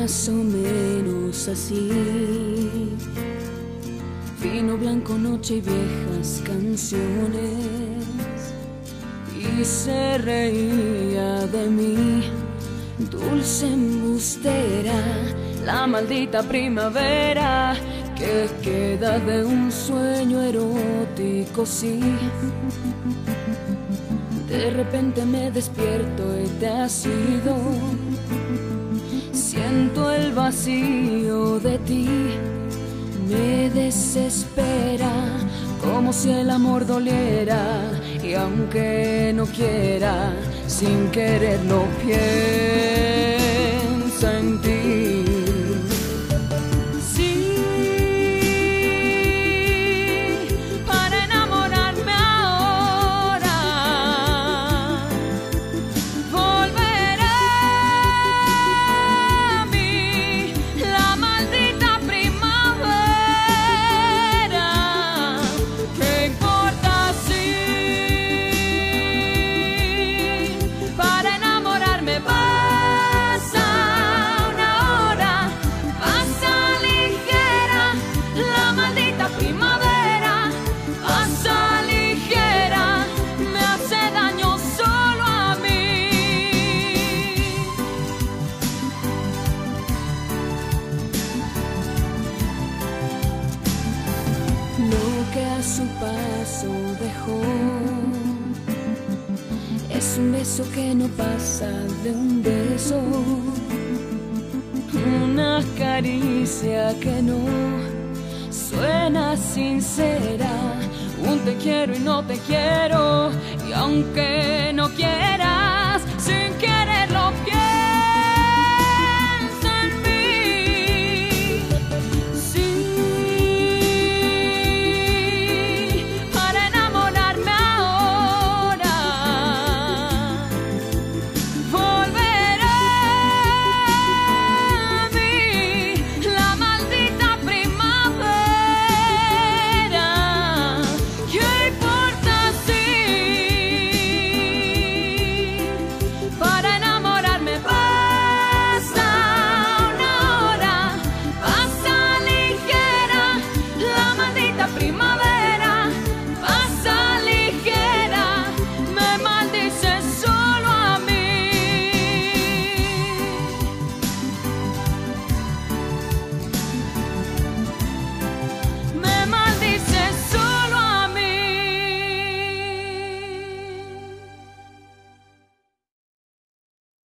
más o menos así. Vino blanco, noche y viejas canciones. Y se reía de mí, dulce embustera, la maldita primavera que queda de un sueño erótico, sí. De repente me despierto y te has ido. Vacío de ti, me desespera como si el amor doliera y aunque no quiera, sin quererlo piensa su paso dejó. Es un beso que no pasa de un beso, una caricia que no suena sincera, un te quiero y no te quiero, y aunque